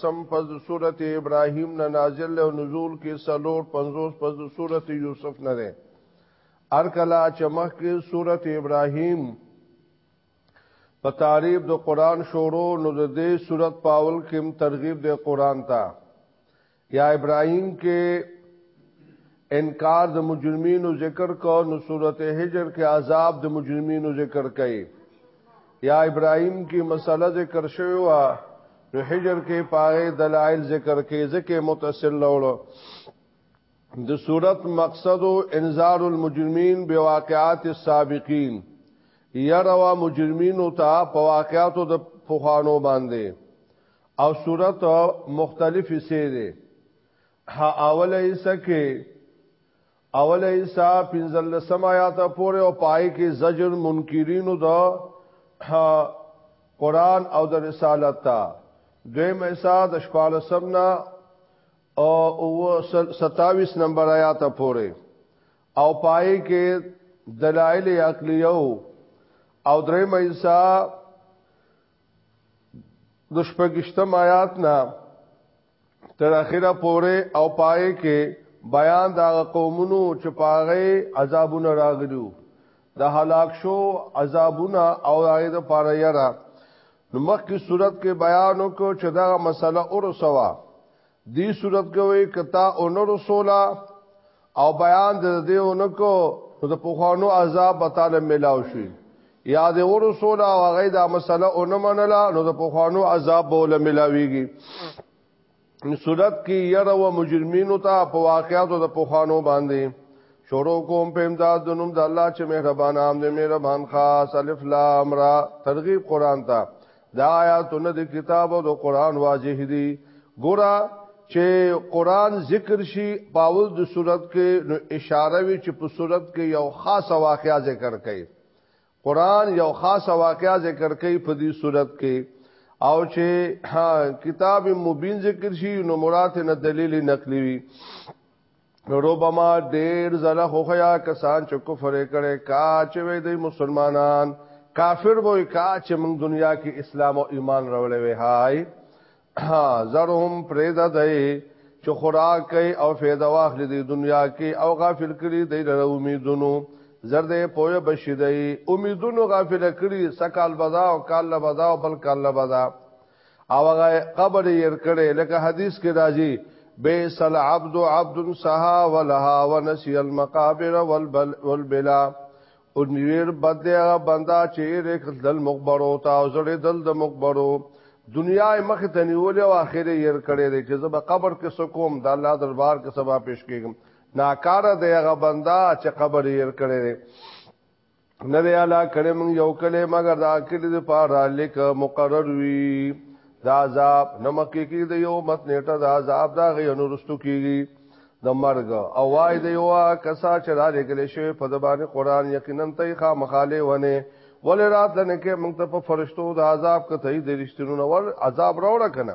سم پس صورت ابراهیم نه نازل له نزول کې سلور 50 پس صورت یوسف نه ده ار کلا چمخ کې صورت ابراهیم په تعریف د قران شورو نو د دې صورت پاول کې ترغیب د قران ته یا ابراهیم کې انکار د مجرمینو ذکر کو نو صورت هجر کې عذاب د مجرمینو ذکر کړي یا ابراهیم کې مسله ذکر شوی و نو حجر کې پاره دلائل ذکر کې ذکر متصل لولو د صورت مقصد انذار المجرمین بواقعات السابقین يروا مجرمین او تا په واقعاتو د پوخانو باندې او صورت مختلف سي دي ها اوله ایسه کې اول ایسا پنزل سمایات پوری او پای کې زجر منکرینو دا قرآن او د رسالت تا دویم ایسا د شپال سمنا او ستاویس نمبر آیات پوری او پای کې دلائل عقلیو او دریم ایسا د شپږشتم آیات نه تر اخره پوره او پای کې بیان دا قومونو چې پاغه عذابونه راغلو د هلاک شو عذابونه او هغه د پاره یرا نو مخکې صورت کې بیان وکړو چې دا مسله اور سوا دی صورت کې وي کتا اون رسولا او بیان د دې اونکو نو د پوخانو عذاب به تعالی ملاو شي یا د ورسول او هغه دا مسله اونه منله نو د پوخانو عذاب به ول ملاويږي صورت کې ير او مجرمینو ته په واقعاتو د پوخانو باندې شروع کوم په امداد د نوم د الله چې مهربان عام دې مهربان خاص الف لام را ترغیب قران ته دا آیاتونه د کتاب او د قران واضح دي ګورا چې قران ذکر شي پاول د صورت کې نو اشاره وی چې په صورت کې یو خاص واقعا ذکر کړي قران یو خاص واقعا ذکر کړي په دې صورت کې او چې کتاب مبین ذکر شي نو مراد نه دلیل نقلی وي ربما ډیر زله خو خیا کسان چې کفر کړي کا چې وې د مسلمانان کافر وې کا چې موږ دنیا کې اسلام او ایمان راولې وې هاي زرهم پرېدا دی چې خوراک کوي او فایده واخلي د دنیا کې او غافل کړي د لره امیدونو زرد پوهه بشي دی امیدونو غافل کړي سکال بدا او کال بدا او بل کال بدا او هغه قبر یې ير کړي لکه حدیث کې راځي بیس العبد عبد سها ولها ونسی المقابر والبل والبلا او نیر بد دی هغه بندا چې رک دل مقبرو تا او زړه دل د مقبرو دنیا مخ ته نیولې او اخر یې ير کړي دي چې زب قبر کې سکوم د الله دربار کې سبا پیش کېږم ناکاره دی هغه بندا چې قبر یې ير کړي نه دی اعلی کړی موږ یو کله مگر دا کلی د پاره لیک مقرر وی دا عذاب نمکی کی د یو مت نیټه دا عذاب دا غي نورستو کیږي د مرګ او وای دی یو کسا چې را لګل شوی په د باندې قران یقینا ته خا مخاله ونه ول رات لنه کې موږ ته په فرشتو د عذاب کته د رښتینو ور عذاب راوړه کنه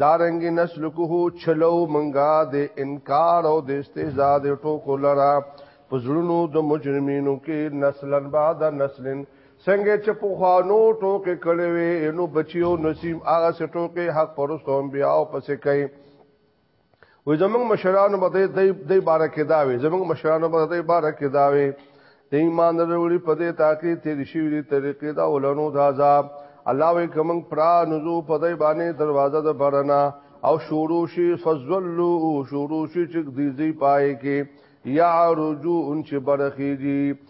دارنګ نسلکه چلو منګا د انکار او د استهزاء د ټوکو لرا پزړونو د مجرمینو کې نسلن بعد نسلن څنګه چې په خوانو ټوکې کړي وي نو بچیو نسیم هغه سټوکې حق پرستو انبیا او پسې کوي و زمنګ مشرانو به د د بارک دا وي زمنګ مشرانو به د بارک دا وي د ایمان وروړي په دې تاکي تیر شي دي طریقې دا ولنو دا عذاب الله وي کوم پرا نزو په دې باندې دروازه د برنا او شروع شي فزلو شروع شي چې دې زی پای کې یا رجو ان چې برخيږي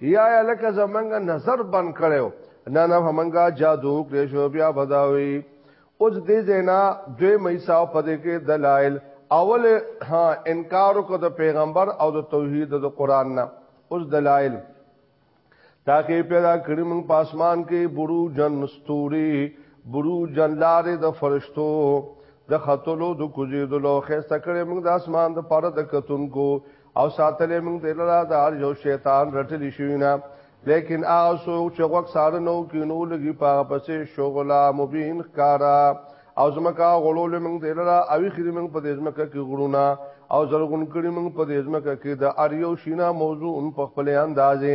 یا یا لکه زمنګ نظر بند کړو نه نه همنګا جادو کړې شو بیا بداوي اوس دې زینا دوی مې صاحب پدې کې دلایل اول ها انکار کو د پیغمبر او د توحید د قران نه اوس دلایل تاکي پیدا کړی موږ پاسمان کې برو جن مستوري برو جن لارې د فرشتو د خطلو د کوزیدلو خسته کړی موږ د اسمان د پاره د کتونکو او ساتلې موږ دې لرا د هر یو شیطان رټلی شوی نه لیکن هغه څوک چې غوږ ساره نو کینو لګي پاغه پسې شغلا مبین کارا او زمکا غړول موږ دې لرا او خري موږ په دې زمکا کې غړونه او زرغون کړي موږ په دې زمکا کې د اریو شینا موضوع ان په خپل اندازې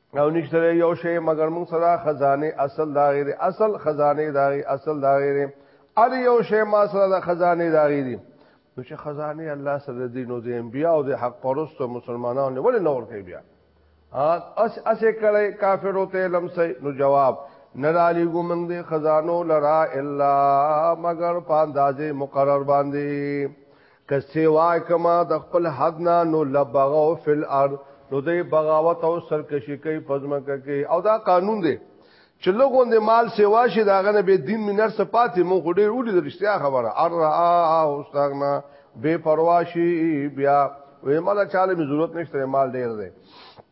او نشته یو شی مگر موږ سره خزانه اصل دا غیر اصل خزانه دا غیر اصل دا غیر ال یو شی ما سره د خزانه دا غیر نو چې خزانه الله سره دین او د انبیا او د حق پرستو مسلمانانو ولې نور کوي بیا اس اسه کړي کافر او ته لم سي نو جواب نرالی گو منگ دی خزانو لرا الا مگر پاندازه مقرر باندی که سیوا کما د خپل حد نه نو لبغوا فی الارض نو دی بغاوت او سرکشی کوي پزمکه کې او دا قانون دی چې لګوند مال سیوا شي دا غنه به دین منر سپاتې مو خو ډیر وډی درشتیا خبره ار او استغنا بے پروا شي بیا وې مال چاله می ضرورت نشته مال ډیر دی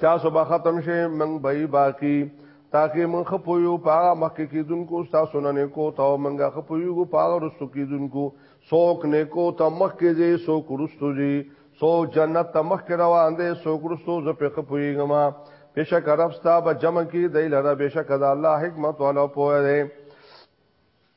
تاسو به ختم شي من به باقی تاکي من خپویو پاغه مخکې کیدونکو تاسو نه نیکو ته منګه خپویو پاغه رستو کیدونکو سوک نیکو ته مخکې دي سوک رستو دي سو جنت ته مخکې روان دي سوک رستو ز په خپویګم بشک رب ستا به جمع کی دی لره بشک دا الله حکمت والا پوهه دی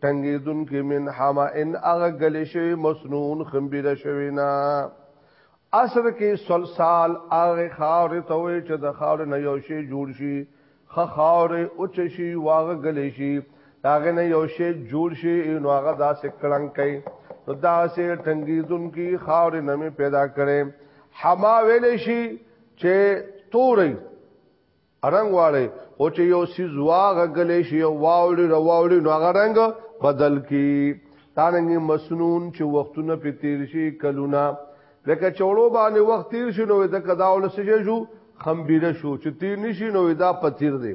تنگیدن کی من حما ان اغا گلی شوی مسنون خمبیر شوی نا اصل کې سلسال اغه خاور ته وي چې د خاور نه یو شی جوړ شي خخاور او چې شي واغه غلې شي داغه نه یو شی جوړ شي نو هغه داسې کړنګ کوي نو داسې ټنګیدون کی خاور نه می پیدا کړي حما ویلې شي چې توري رنگ واړی او چې یو سیز واغګلې شي او واوړي رواوړي نو هغه رنگ بدل کی تانګ مسنون چې وختونه په تیر شي کلونه لکه چوړو باندې وخت تیر شي نو د کداول سجه شو خمبيره شو چې تیر نشي نو دا پتیر دی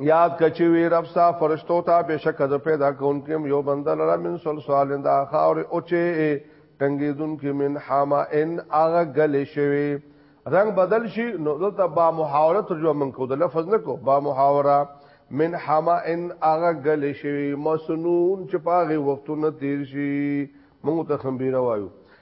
یاد کچی وی رب ستا فرشتو ته بشک ز پیدا کونکم یو بندل را من صلصال دا خاور اوچه ټنګی دن کی من حما ان اغه گل شوی رنگ بدل شي نو دلته با محاوره ترجمه من کو د لفظ نه کو با محاوره من حما ان اغه گل شوی مسنون چې پاغه وختونه تیر شي موږ ته خمبيره وایو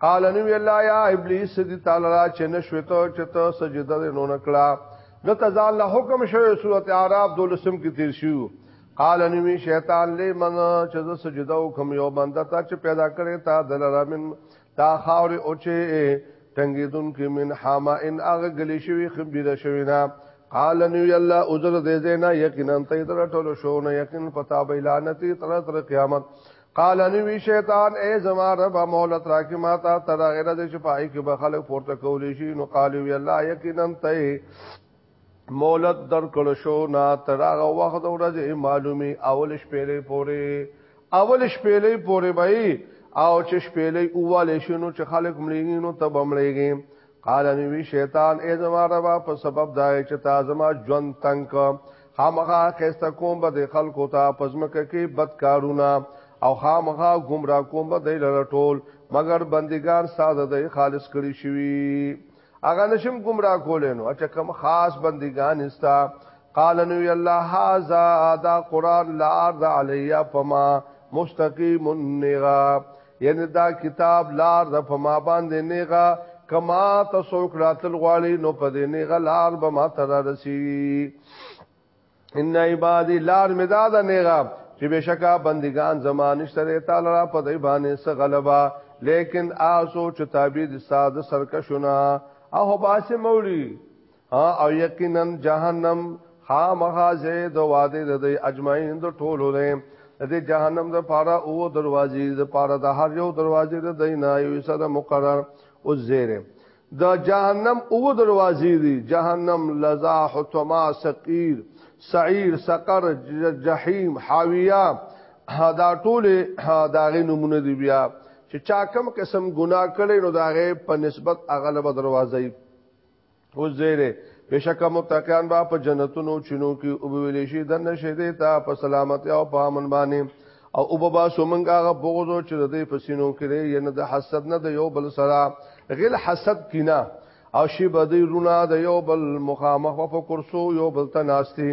قال نو الله یا ابلیس دی تعالی را چې نشوته چې ته سجده نه نکړه د تزال له حکم شوی سورته اعراف دولسم کې تیر شو قال نو شیطان له من چې سجده وکم یو بنده ته چې پیدا کړي تا دلرا من تا خاور او چې تنګیدون کې من حما ان اغه غلی شوی خبره شوی نه قال نو الله عذر دې زینا یقینا ته تر ټولو شو نه یقین پتا به لعنتی تر تر قیامت قال نبی شیطان اے زما رب مولت راکی ما تا تر غیر د شپای کې به خلک پورته کولی شي نو قال وی الله یقینا ته مولت در کړ شو نا تر هغه وخت ورځ معلومی اول شپېلې پورې اول شپېلې پورې به او چې شپېلې اواله شنو چې خلک مليږي نو تب مليږي قال ان وی شیطان ای زما ربا په سبب دا چې تا زما ژوند تنگ خامخا خسته کوم به خلکو ته پزمکه کې بد کارونه او خامخا گمراه کوم به لره ټول مگر بندگان ساده د خالص کړي شوی اغه نشم گمراه کولینو اچھا کم خاص بندگان استا قال نو الله هاذا دا قران لا ارض علیا فما مستقیم النغاب یعنی دا کتاب لار د په ما باندې نیغه کما تاسو کړاتل غواړي نو په دې نیغه لار به ما تر رسی ان عبادی لار مدا د نیغه چې بشکا بندگان زمانه سره تعالی را په دی باندې څه غلبا لیکن آسو چې تابع دي ساده سرکشونه او باسه مولوی او یقینا جهنم خامخا زید واده د دې اجمعین د ټولو نه د دې جهنم د پاره او دروازې د پاره د هر یو دروازې د دینه یو سره مقرر او زیره د جهنم او دروازې دي جهنم لزا حتما سقیر سعیر سقر جهنم حاویه دا ټول دا غي نمونه دي بیا چې چا کم قسم ګناه کړي نو دا غي په نسبت اغلب دروازې او زیره بشک متقیان با په جنتونو چینو کې او ویل شي د نشه دې ته په سلامتی او په امن باندې او او بابا سومنګ هغه بغضو چې د دې پسینو کې لري ینه د حسد نه د یو بل سره غل حسد کینا او شی بدی رونا د یو بل مخامخ په کرسو یو بل ته ناشتي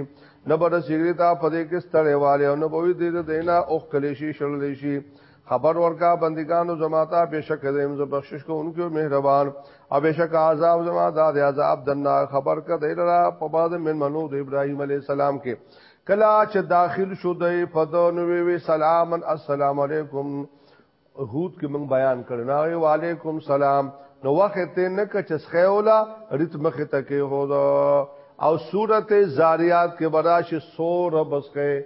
نه بر سیګریټا په دې کې ستړې والي او نه بوي دې دینه او خلیشي شړلې شي خبر ورکا بندگانو زماتا بشک دیم ز بخشش کو ان کو مهربان او بشک عذاب زما دا د عذاب دنا خبر ک دی را په بعد من منو د ابراهیم علی السلام کې کلا چې داخل شو دی په دون وی وی سلام السلام علیکم هود کې من بیان کړنا وی وعلیکم سلام نو وخت نه ک چې سخیولا ریت مخه تکي هو او سورته زاریات کې براشي سور بسکه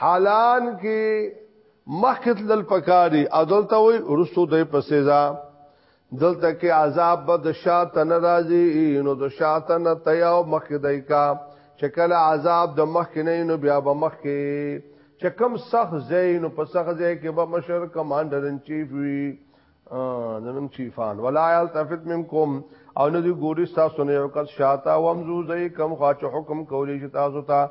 حالان کې مخکت لل پکاري عدالت وي ورستو د په سزا دلته کې عذاب به د شاته ناراضي نو د شاته نه تیاو مخکې دای کا چکل عذاب د مخکې نه نو بیا به مخکې چکم سخ زین په سخ زی کې به مشر کمانډر ان چیف وی زمون چیفان ولا یلتفت منکم او ندی ګوري تاسو نه یو کس شاته ومزو زی کم خاچ حکم کولی شي تاسو ته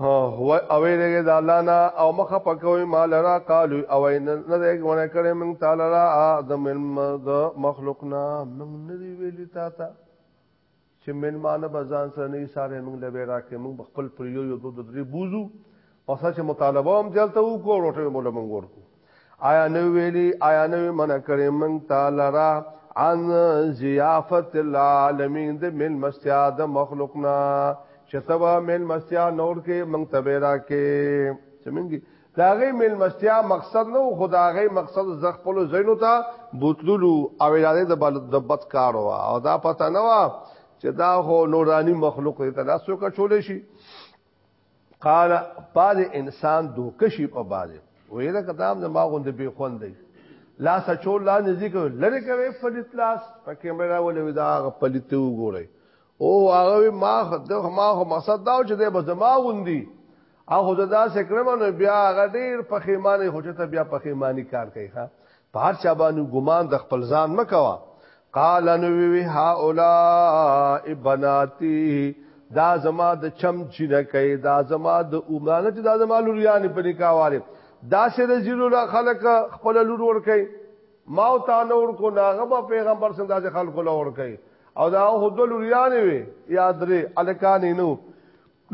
هو او دې د الله نه او مخه پکوي مال را قالو او نه دې غونه کړې موږ تعالی را د من د مخلوقنا موږ نه دی ویلي تا ته چې من مان بزان سره نه ساره موږ له بیره کې موږ خپل پریو یو دوه درې بوزو او سچ مطالبه هم جلته وکړو ټول موږ ورکو آیا نو ویلی آیا نو من کړي من تعالی را عن ضیافت العالمین د مل مستیا د مخلوقنا شتبا مل مستیا نور کې من تبرا کې سمنګي داغه مل مستیا مقصد نو خداغه مقصد زخ په زینو ته بوتلو او اراده د بل د بد کار وا او دا پته نه وا چې دا هو نورانی مخلوق ته تاسو کا چولې شي قال بعض انسان دوکشي په بعض ویل کتاب د ما غوند به خوند دی لا سچول لا نزدیک لری کوي پلیت لاس په کیمرا ولې دا پلیت وګوري او هغه ما خد ما خو مقصد دا چې د بزما غوندي هغه دا سکرمنو بیا هغه ډیر په خیمانه هوچته بیا په خیماني کار کوي ها په هر چا باندې ګمان د خپل ځان مکوا قال نو وی هؤلاء بناتی دا زما د چم چې نه کوي دا زما د عمرانه چې دا زما لوریان په نکاواله دا سه د زیرو لا خلق خپل لور ور کوي ما او تا نور کو ناغه پیغمبر سم داسې خلق لور کوي او دا هو د لوریان وي یاد لري الکان نو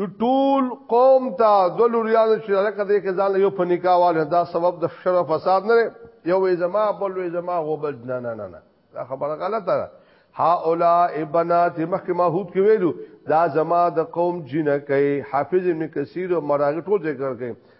نو ټول قوم ته ذلوریان شرکه کده کې ځان یو په نکاح والے دا سبب د شر فساد نه یو زما بل وې زما غوبل نه نه نه نه دا خبره غلطه ده ها اولا ابنات محکمه هوت کې ویلو دا زما د قوم جنکه حافظ ابن کثیر او مراغ ټول ذکر کړي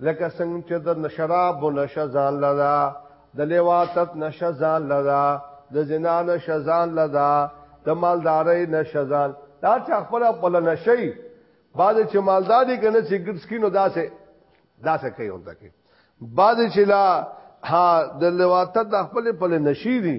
لکه څنګه چې د نشراب نشه ځان لدا د لیواتت نشه ځان لدا د زنا نشه ځان لدا د مالدارۍ نشه ځان دا چې خپل خپل نشي بعد چې مالداري کنه چې ګډ سکینو داسې داسې کوي اونته کې بعد چې لا ها د لیواتت د خپل خپل نشي دي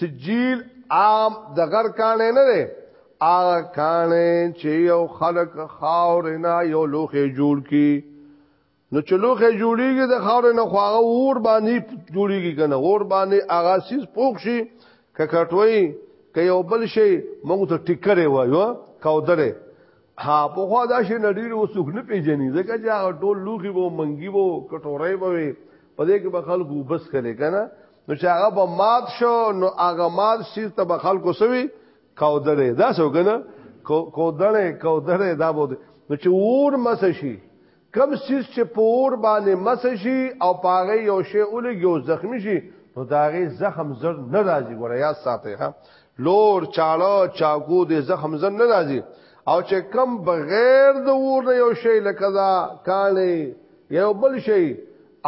سجیل عام د غر کانه نه ده هغه کانه چې یو خلق خاور نه یو لوخه جوړ کی نو چې لوخه جوړیږي د خاور نه خواغه اور باندې جوړیږي کنه اور باندې هغه سیس پوښ شي ککټوي که یو بل شي موږ ته ټیکره وایو کاودره ها په خوا دا شي نډیر وسوک نه پیژني ځکه چې هغه ټول لوخي وو منګي وو کټورې وو په دې کې به خلکو بس کړي کنه نو چې هغه به مات شو نو هغه مات شي ته به خلکو سوي کودلې دا څو کنه کودلې کودلې دا بده نو چې ور مس شي کم سیس چې په اور باندې مس شي او پاغه یو شی اولګي او زخمی شي نو داغه زخم زر نه راځي ګوره یا ساته ها لور چاړه چاکو دې زخم زر نه راځي او چې کم بغیر د اور نه یو شی لکه دا کانه یو بل شی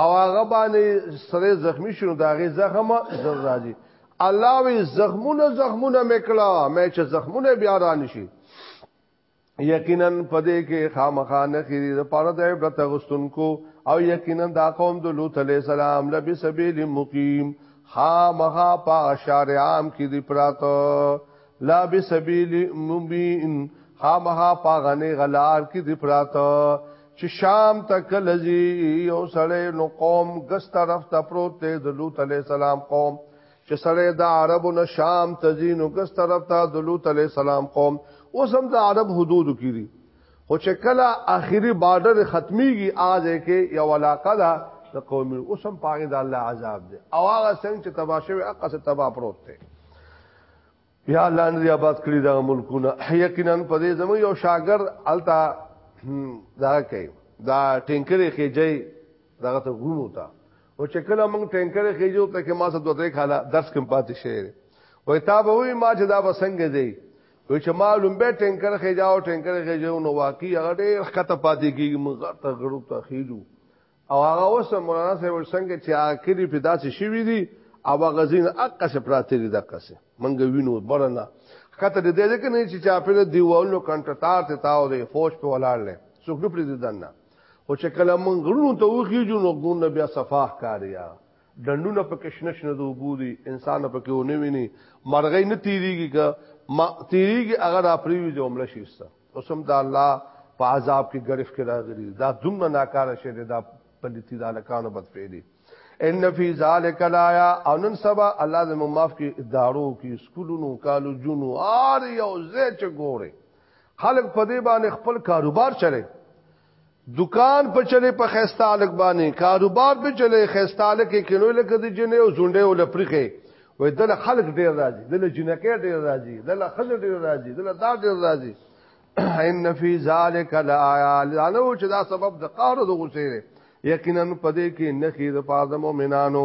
او هغه باندې سره زخمی شونه داغه زخم زر راځي الله وی زخمونه زخمونه میکړه مې چې زخمونه بیا رانشي یقینا پدې کې خامخانه خيري د پاره د عبرت غستونکو او یقینا دا قوم د لوط علی السلام لبي سبیل مقیم خامخا په شارع عام کې دی پراته لا بي سبیل مبین خامخا په غنه غلار کې دی پراته چې شام تک لذي یو سړی نو قوم ګس طرف ته پروت دی د لوط علی السلام قوم چې سړی د عربو نه شام ته ځي نو کس طرف ته د لوط علی السلام قوم اوس هم د عرب حدودو کې دي خو چې کله آخري بارډر ختميږي آځه کې یو علاقه ده د قوم اوس هم پاره د الله عذاب دی او هغه څنګه چې تباشوي اقصه تبا پروت دی یا الله دې آباد کړی دا ملکونه یقینا په دې زمو یو شاګر التا دا کوي دا ټینکرې خېجې دغه ته غوم وتا او چې کله موږ ټینکرې خېجو ته کې ما څه دوه درې کاله درس کوم پاتې شي وای تا به وی ما چې دا وسنګ دی وای چې ما لومبه ټینکر خېجاو ټینکر خېجو نو واقعي هغه ډېر خطه پاتې کیږي موږ ته غړو ته خېجو او هغه اوس مولانا صاحب څنګه چې هغه کلی په داسې شوی دی او هغه زین اقا څخه پراته دي دغه څه منګه وینو برنه کته دې دې کنه چې چا په دیوالونو کنټرتار ته تاو دی فوج په ولاړ لې څوک نه پرې ددنه او چې کله مونږ غرونو ته وخیجو نو غرونه بیا صفاح کاریا ډندونه په کشنش نه دوبودي انسان په کې ونی ویني مرغې نه تیریږي که ما تیریږي هغه د اپریوي جمله شي اوسم دا الله په عذاب کې غرف کې راغلي دا دومره ناکاره شه دا پلیتی دا لکانو بد فعلی ان فی ذلک لایا او نن سبا الله دې معاف کې ادارو کې سکولونو کالجونو آر یو زه چې ګوره خلک په دې باندې خپل کاروبار چلے دکان په چلې په خيستالک باندې کاروبار په چلې خيستالک کې کینوي لکه د جنې او زونډې او لپریخه وې دل خلک ډیر راځي دل جنکه ډیر راځي دل خزه ډیر راځي دل دا ډیر راځي ان فی ذلک لآیات لانه چې دا سبب د قهر او د غصې یقینا پدې کې نخې د پاره مؤمنانو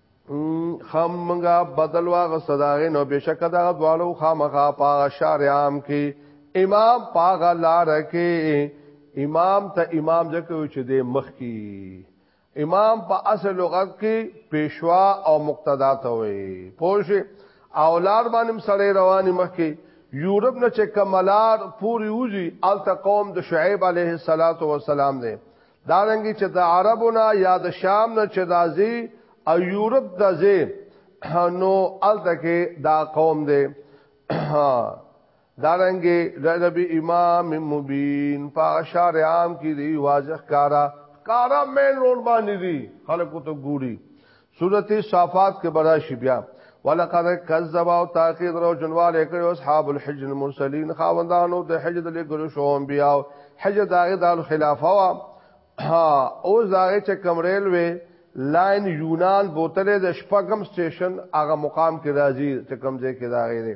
خام منګه بدل واغ صداغه نو بشک دا دوالو خامخا پا شار عام کې امام پاغ لار کې امام ته امام ځکه چې د مخ کې امام په اصل لغت کې پیشوا او مقتدا ته وي پوه او لار باندې سړی رواني مخ کې یورپ نه چې کملار پوری وځي الته قوم د شعیب علیه السلام دی دا رنګي چې د عربونه یا د شام نه چې دازي او یورپ دازي نو الته کې دا قوم دی دا رنګي ربي امام مبین په شارعام کې دی واضح کارا کارا مین روډ باندې دی خلکو ته ګوري سورت صافات کې براشي بیا ولقد كذب او تاخير رو جنوال کړي اصحاب الحج المرسلين خاوندانو د حج د لګل شو انبیا حج داغه دال خلافه وا او زاغه چې کمرېل وي لاین یونان بوتل د شپږم سټیشن هغه مقام کې راځي چې کمزې کې داغه دي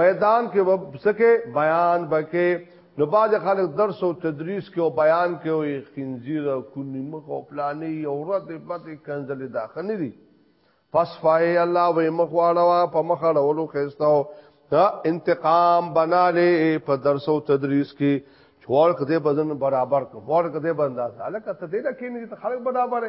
میدان کې به څه کې بیان به کې نو باز خلک درس او تدریس کې او بیان کې او خنزیر او کونی مخ او پلانې او رد پته کنزل داخني دي پس فای الله وې مخ واړوا په مخ اړولو خيستاو دا انتقام بناله په درس او تدریس کې چوړ کده بدن برابر کو ور کده بنداز الکه ته دې نه کې نه خلک برابر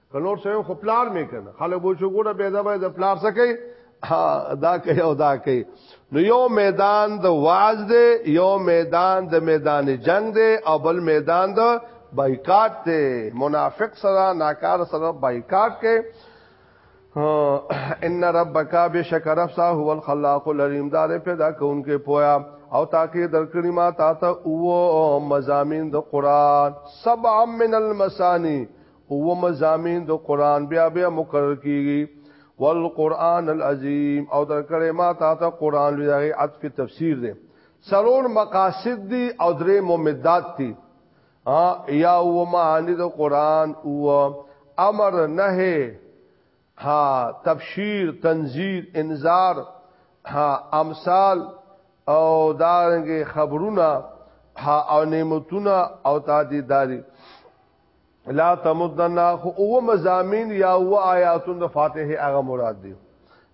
کنور سه خو پلار می کنه خلک وو شو ګوره به دا به د پلار سکه دا کوي او دا کوي نو یو میدان د واز دی یو میدان د میدان جنگ دی او بل میدان د بایکاټ دی منافق سره ناکار سره بایکاټ کوي ان ربک بشکر افسا هو الخلاق الرحیم دار پیدا کونکي پویا او تاکي درکړی ما تا ته او مزامین د قران سبع من المسانی اووه مزامین د قران بیا بیا مکرر کیږي والقران العظیم او در کړه ما تا ته قران لوی هغه عطف تفسیر دی سرور مقاصد دی او درې ممدات دی یا و معنی د قران او امر نه ها تبشیر تنذیر انذار ها امثال او دارنګ خبرونه ها او نعمتونه او تعدیداری لا تمدنا خو او مزامین یا او آیاتون د فاتحه هغه مراد دی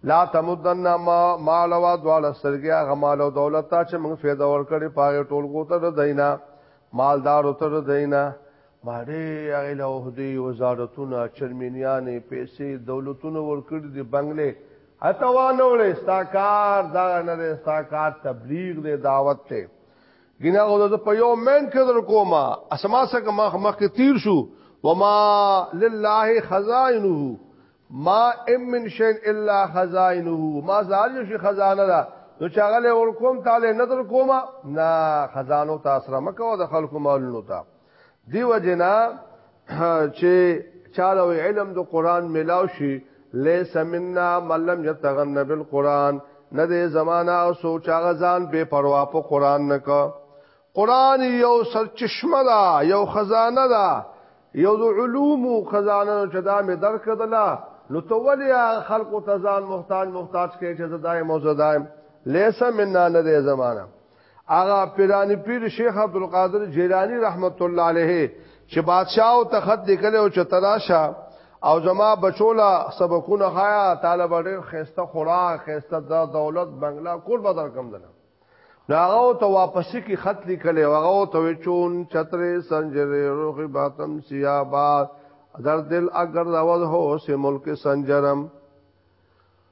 لا تمدنا ما مال او دواله سرګي هغه مال او دولت ته چې موږ فایده ورکړي پاره ټول کو ته دینا مالدار ته دینا ماره هغه له دې وزارتونه چرمنیانې پیسې دولتونه ورکړي دي بنگلې اتوانو له استاکار دا نه استاکار تبلیغ دې دعوت ته ګنا غو د په یو مین کې در کوما اسما سره مخ مخ کې تیر شو وما لله خزائنه ما ام من شین الا خزائنه ما زال شي خزانه ده نو چاغله ور کوم تعالی نظر کوما نه خزانو تاسو را مکو د خلکو مالونو ته دیو جنا چې چاله علم د قران ملاو شي ليس منا من لم يتغن بالقران نه دې زمانہ او سوچ هغه ځان بے پروا په قران نه کا قران یو سرچشمه ده یو خزانه ده یو د علوم خزانه چې دا مې درکدله نو تو ولی خلق تزان محتاج محتاج کې چې زدایم او زدایم لیسا مننا نه دې زمانہ هغه پیرانی پیر شیخ عبد القادر جیلانی رحمت الله علیه چې بادشاہ او تخت لیکل او چې تراشه او زما بچولا سبقونه خایا طالب ډېر خسته خوراک خسته د دولت بنگلا کول بدر کم دنه داغه ته واپس کی خط لیکل هغه ته چون چتره سنجره روخ باتم سیا با در دل اگر راوز هو سه ملک سنجرم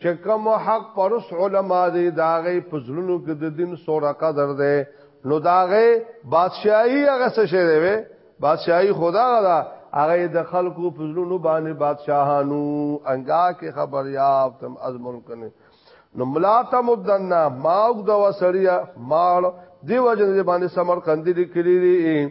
چې کوم حق پرس علما دي داغه پزلونو کې د دین سوره قدر ده نو داغه بادشاہي هغه څه شه دی بادشاہي خدا غدا هغه د خلکو پزلونو باندې بادشاہانو انګا کې خبر یاب تم از ملک نه نو ملاته مدنا ماوګ د وسړیا مال دی وجه باندې سمر کندې لیکلي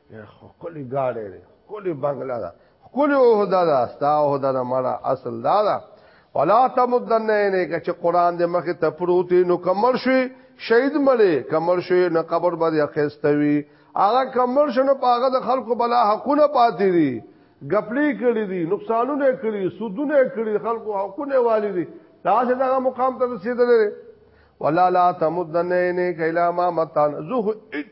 خکلی گاڑی دی خکلی بنگلا دا خکلی اوهده دا ستا اوهده دا مڑا اصل دا دا ولا تمدن نه که چې قران دې مخه ته پروتي نو کمر شوي شهید مړي کمر شوي نه قبر باندې اخستوي هغه کمر شنو پاغه د خلکو بلا حقونه پاتې دي غپلی کړی دي نقصانونه کړی سودونه کړی خلکو حقونه والی دي تاسو دغه مقام ته رسیدلې ولا لا تمدن نه کلا ما متان زه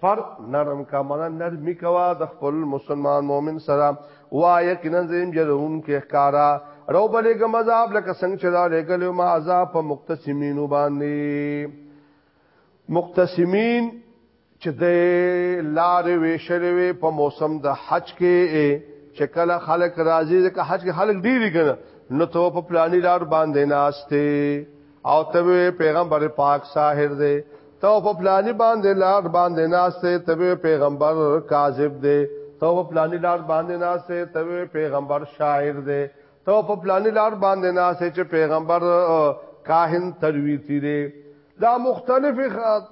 پر نرم کا معنا نرمی کوا د خپل مسلمان مؤمن سره وا یقینا زم جرون کې ښکارا رو بلې کوم عذاب لکه څنګه چې دا لګل ما عذاب په مقتسمین باندې مقتسمین چې د لار ویشلې وي په موسم د حج کې چې کله خلک راځي ځکه حج کې خلک ډیر کنه نو ته په پلاني لار باندې ناشته او ته پیغمبر پاک ساحر دی تو په پلانی باندې لار باندې ناشته ته پیغمبر کاذب دی تو په پلانی لار باندې ناشته ته پیغمبر شاعر دی تو په پلانی لار باندې ناشته چې پیغمبر کاهن ترویتی دی دا مختلف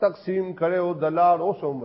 تقسیم کړو د لار اوسوم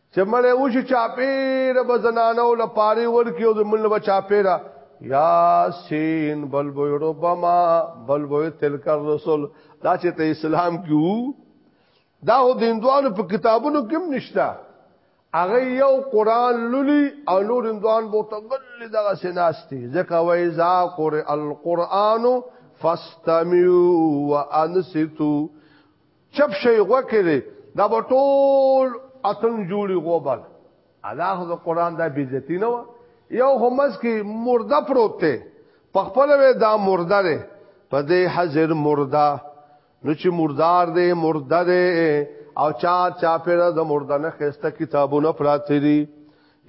چې مړې وشي چاپېره به زنانو له پاري ورکي او زمونږ به چاپېره یاسین بلبوی ربما بلبوی تلک الرسول دا چې ته اسلام کیو دا هو د اندوانو په کتابونو کې هم نشته هغه یو قران لولي او نور اندوان بو تغل دغه سناستي ځکه وای ذا قر القران فاستمعوا وانصتوا چپ شي غوکه دي دا به ټول اتن جوړي غوبل ادا خو د قران د بیزتی نه و یو همس کې مرده پروت ته په خپل وې دا مرده ده په دې حاضر مرده نو چې مردار دې مرده ده او چا چا پر د مرده نه خسته کتابونه پراته دي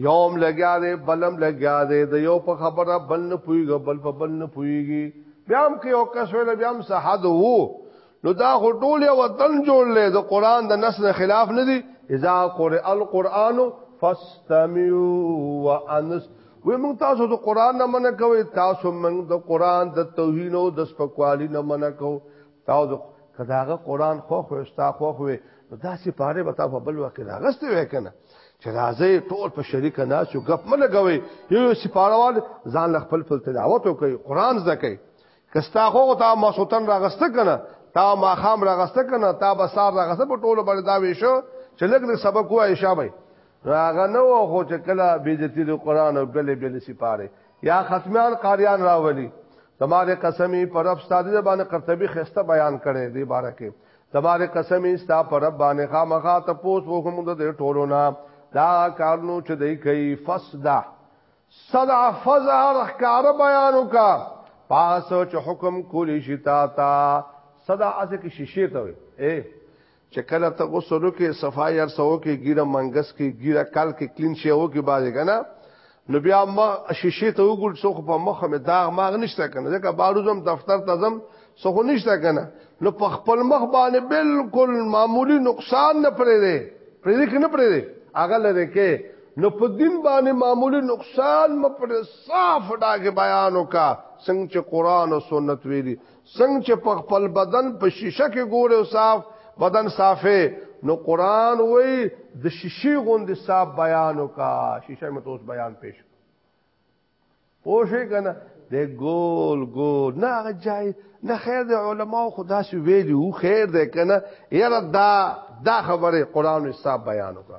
یوم لګیا دی بلم لګیا دی د یو په خبره بل نه پویږي بل په بل نه پویږي بیا هم کې او کس ویل بیا هم صحد وو نو دا خو ټول یو وطن جوړلې د قران د نسل خلاف نه دی اذا قرئ القران فاستمعوا وانس وی موږ تاسو د قران نه منع کوي تاسو موږ د قران د توهین او د سپکوالي نه منع کوو تاسو کداغه قران خو خو استا خو خو نو دا سي پاره به تاسو بل وخت راغستې وای کنه چې راځي ټول په شریک نه شو غپ مله غوي یو سي پاروال ځان خپل خپل تلاوت کوي قران زکه کستا خو تا ما سوتن راغسته کنه تا ما خام راغسته کنه تا بسار راغسته په ټولو باندې دا ویشو چې لګ لګ سبق وای شابه راغنو خو چې کله بیزتی د قران او بل بل سي پاره یا ختمیان قاریان راولي تمہاره قسمی پر رب ستاسو د باندې قرطبي خسته بیان کړي دی بارکه تمہاره قسمی ستا پر رب باندې خامخا ته پوس وو هم د ټولو نه دا کارونو چې دی کوي فسدا صدع فزهر کار بیانو کا پاسو چې حکم کولی شي تا تا صدع از کې شیشه ته وي اے چې کله ته غسل کې صفای هر سو کې ګیره منګس کې ګیره کال کې کلین شي او کې باندې کنه نو بیا ما شیشه ته وګول څو په مخ مې داغ ماغ نشته کنه ځکه باروزم دفتر ته زم څو نشته کنه نو په خپل مخ باندې بالکل معمولی نقصان نه پرې دی پرې دی کنه پرې دی هغه لره کې نو په دین باندې معمولی نقصان م پر صاف ډاګه بیان وکا څنګه چې قران او سنت ویلي څنګه چې په خپل بدن په شیشه کې ګوره او صاف بدن صافه نو قران وای د شیشي غوند صاحب بیان وکا شیشه متوس بیان پیش پوښی کنه د ګول ګول نه هغه جای نه خیر د علما خدا سی ویلی او خیر ده کنه یره دا دا خبره قران صاحب بیان وکا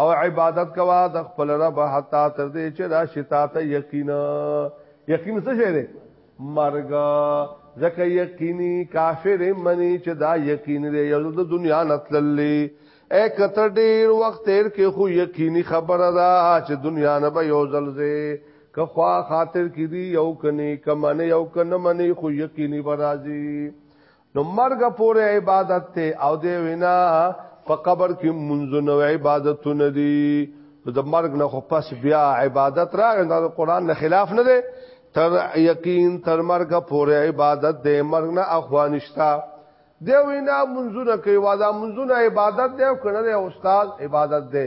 او عبادت کوا د خپل رب حتا تر دې چې دا شتا ته یقین یقین څه شی دی مرګ ځکه یقیني کافر منی چې دا یقین دی یو د دنیا نتللی اے کتر ډیر وخت تیر کې خو یقیني خبره ده چې دنیا نه به یو ځلځه که خوا خاطر کې دی یو کني کمنه یو کنه منی خو یقیني برازي نو مرګ پورې عبادت ته او دی وینا په قبر کې منځ نو عبادتونه دي د مرګ نه خو پس بیا عبادت راغی دا قرآن نه خلاف نه دی تر یقین تر مرګ پورې عبادت دی مرګ نه اخوانشتا دی وینا منځونه کوي وادا منځونه عبادت دی او کنه استاد عبادت دی